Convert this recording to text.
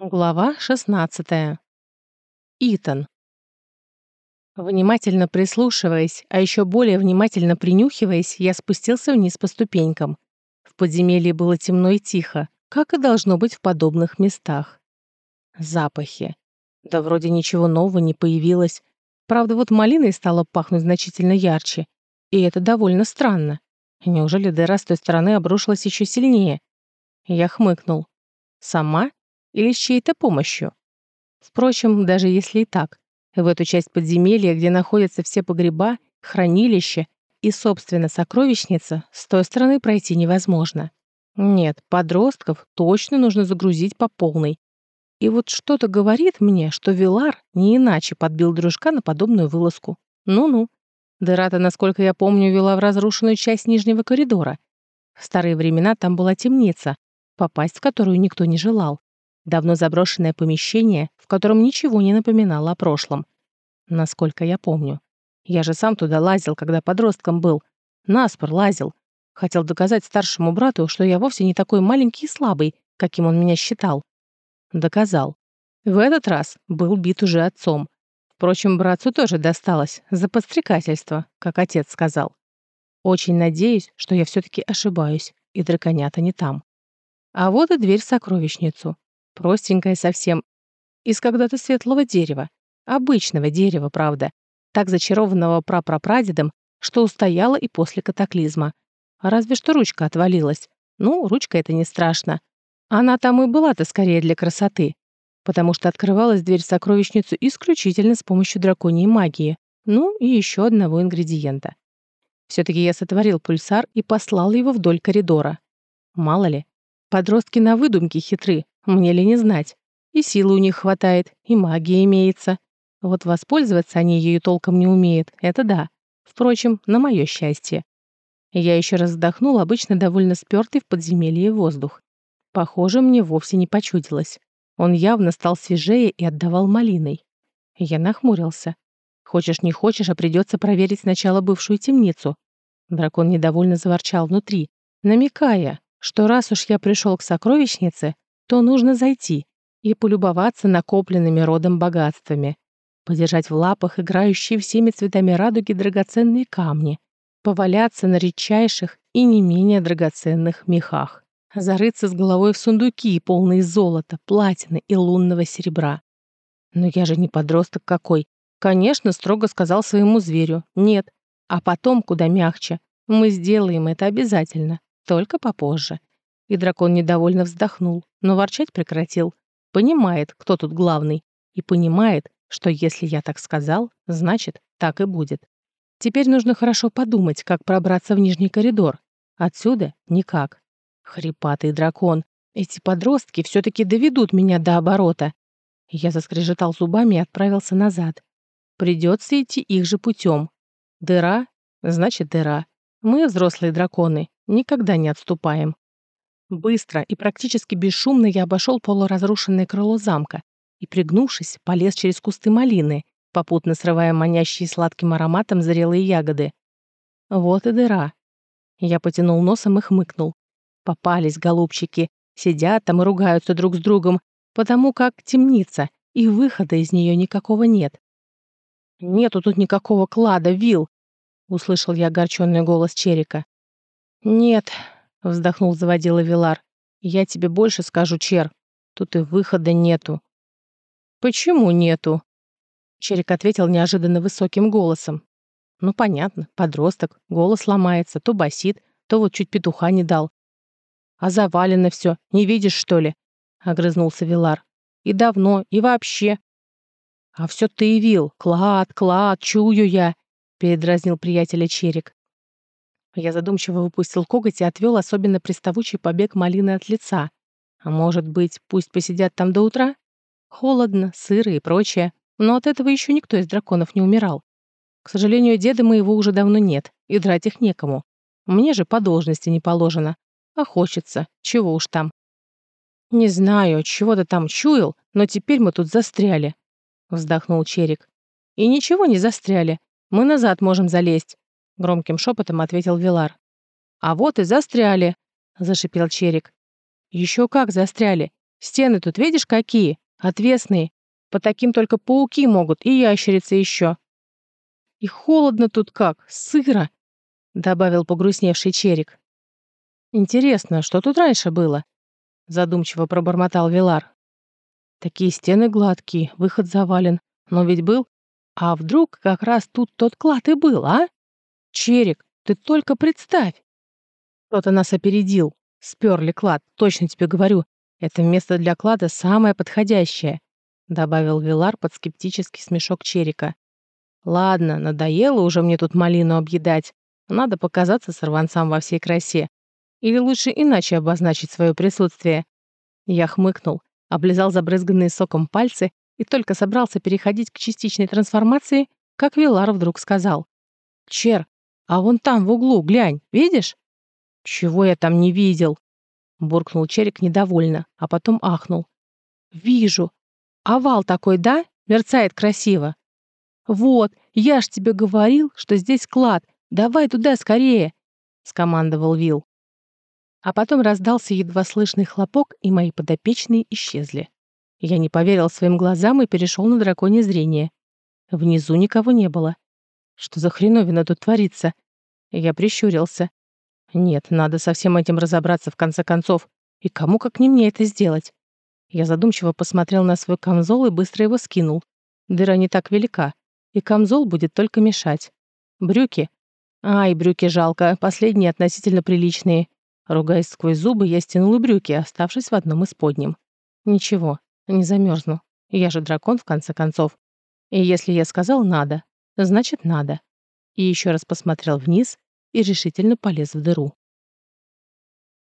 Глава 16. Итан. Внимательно прислушиваясь, а еще более внимательно принюхиваясь, я спустился вниз по ступенькам. В подземелье было темно и тихо, как и должно быть в подобных местах. Запахи. Да вроде ничего нового не появилось. Правда, вот малиной стало пахнуть значительно ярче. И это довольно странно. Неужели дыра с той стороны обрушилась еще сильнее? Я хмыкнул. Сама или с чьей-то помощью. Впрочем, даже если и так, в эту часть подземелья, где находятся все погреба, хранилища и, собственно, сокровищница, с той стороны пройти невозможно. Нет, подростков точно нужно загрузить по полной. И вот что-то говорит мне, что Вилар не иначе подбил дружка на подобную вылазку. Ну-ну. Дыра-то, насколько я помню, вела в разрушенную часть нижнего коридора. В старые времена там была темница, попасть в которую никто не желал. Давно заброшенное помещение, в котором ничего не напоминало о прошлом. Насколько я помню. Я же сам туда лазил, когда подростком был. Наспор лазил. Хотел доказать старшему брату, что я вовсе не такой маленький и слабый, каким он меня считал. Доказал. В этот раз был бит уже отцом. Впрочем, братцу тоже досталось за подстрекательство, как отец сказал. Очень надеюсь, что я все-таки ошибаюсь, и драконята не там. А вот и дверь в сокровищницу простенькая совсем, из когда-то светлого дерева, обычного дерева, правда, так зачарованного прапрапрадедом, что устояла и после катаклизма. Разве что ручка отвалилась. Ну, ручка это не страшно. Она там и была-то скорее для красоты, потому что открывалась дверь в сокровищницу исключительно с помощью драконьей магии, ну и еще одного ингредиента. Все-таки я сотворил пульсар и послал его вдоль коридора. Мало ли, подростки на выдумке хитры, мне ли не знать. И силы у них хватает, и магия имеется. Вот воспользоваться они ею толком не умеют, это да. Впрочем, на мое счастье. Я еще раз вздохнул обычно довольно спёртый в подземелье воздух. Похоже, мне вовсе не почудилось. Он явно стал свежее и отдавал малиной. Я нахмурился. Хочешь не хочешь, а придется проверить сначала бывшую темницу. Дракон недовольно заворчал внутри, намекая, что раз уж я пришел к сокровищнице, то нужно зайти и полюбоваться накопленными родом богатствами, подержать в лапах играющие всеми цветами радуги драгоценные камни, поваляться на редчайших и не менее драгоценных мехах, зарыться с головой в сундуки, полные золота, платины и лунного серебра. Но я же не подросток какой. Конечно, строго сказал своему зверю «нет», а потом, куда мягче, мы сделаем это обязательно, только попозже. И дракон недовольно вздохнул, но ворчать прекратил. Понимает, кто тут главный. И понимает, что если я так сказал, значит, так и будет. Теперь нужно хорошо подумать, как пробраться в нижний коридор. Отсюда никак. Хрипатый дракон. Эти подростки все-таки доведут меня до оборота. Я заскрежетал зубами и отправился назад. Придется идти их же путем. Дыра? Значит, дыра. Мы, взрослые драконы, никогда не отступаем. Быстро и практически бесшумно я обошел полуразрушенное крыло замка и, пригнувшись, полез через кусты малины, попутно срывая манящие сладким ароматом зрелые ягоды. Вот и дыра. Я потянул носом и хмыкнул. Попались, голубчики, сидят там и ругаются друг с другом, потому как темница, и выхода из нее никакого нет. «Нету тут никакого клада, Вил!» — услышал я огорченный голос Черика. «Нет», — вздохнул заводила Вилар. «Я тебе больше скажу, Чер. Тут и выхода нету». «Почему нету?» Черик ответил неожиданно высоким голосом. «Ну, понятно, подросток, голос ломается, то басит, то вот чуть петуха не дал». «А завалено все, не видишь, что ли?» — огрызнулся Вилар. «И давно, и вообще». «А все ты и вил, клад, клад, чую я», — передразнил приятеля Черик. Я задумчиво выпустил коготь и отвел особенно приставучий побег малины от лица. А может быть, пусть посидят там до утра? Холодно, сыро и прочее. Но от этого еще никто из драконов не умирал. К сожалению, деда моего уже давно нет, и драть их некому. Мне же по должности не положено. А хочется, чего уж там. «Не знаю, чего ты там чуял, но теперь мы тут застряли», — вздохнул Черик. «И ничего не застряли. Мы назад можем залезть громким шепотом ответил Вилар. А вот и застряли, зашипел Черик. Еще как застряли. Стены тут видишь какие? Отвесные. По таким только пауки могут и ящерицы еще. И холодно тут как, сыро, добавил погрустневший Черик. Интересно, что тут раньше было? Задумчиво пробормотал Вилар. Такие стены гладкие, выход завален. Но ведь был... А вдруг как раз тут тот клад и был, а? Черик, ты только представь. Кто-то нас опередил. Сперли клад, точно тебе говорю. Это место для клада самое подходящее, добавил Вилар под скептический смешок Черика. Ладно, надоело уже мне тут малину объедать. Надо показаться сорванцам во всей красе. Или лучше иначе обозначить свое присутствие. Я хмыкнул, облизал забрызганные соком пальцы и только собрался переходить к частичной трансформации, как Вилар вдруг сказал. «Чер, а вон там в углу, глянь, видишь?» «Чего я там не видел?» Буркнул Черик недовольно, а потом ахнул. «Вижу. Овал такой, да? Мерцает красиво. «Вот, я ж тебе говорил, что здесь клад. Давай туда скорее!» — скомандовал Вил. А потом раздался едва слышный хлопок, и мои подопечные исчезли. Я не поверил своим глазам и перешел на драконье зрение. Внизу никого не было. Что за хреновина тут творится? Я прищурился. Нет, надо со всем этим разобраться в конце концов. И кому как не мне это сделать? Я задумчиво посмотрел на свой камзол и быстро его скинул. Дыра не так велика и камзол будет только мешать. Брюки? Ай, брюки жалко, последние относительно приличные. Ругаясь сквозь зубы, я стянул и брюки, оставшись в одном из подним. Ничего, не замерзну. Я же дракон, в конце концов. И если я сказал «надо», значит «надо». И еще раз посмотрел вниз и решительно полез в дыру.